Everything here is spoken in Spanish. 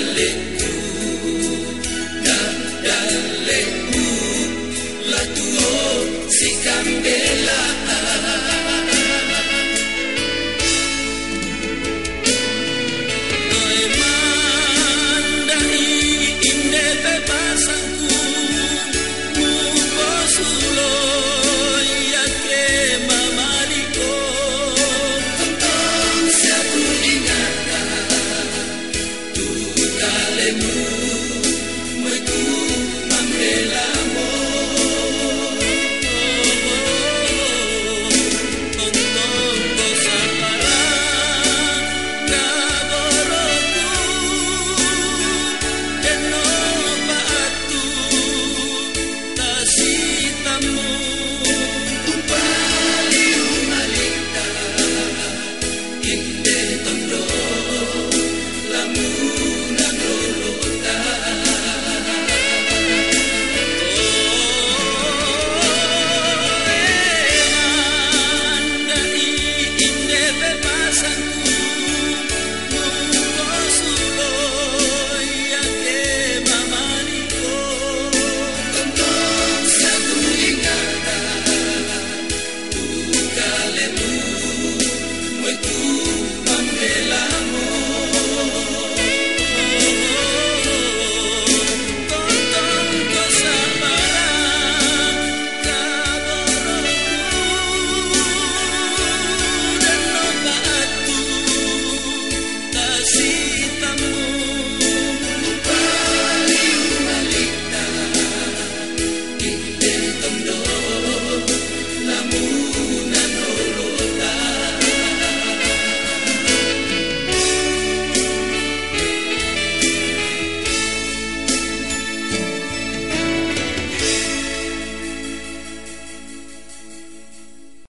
baile.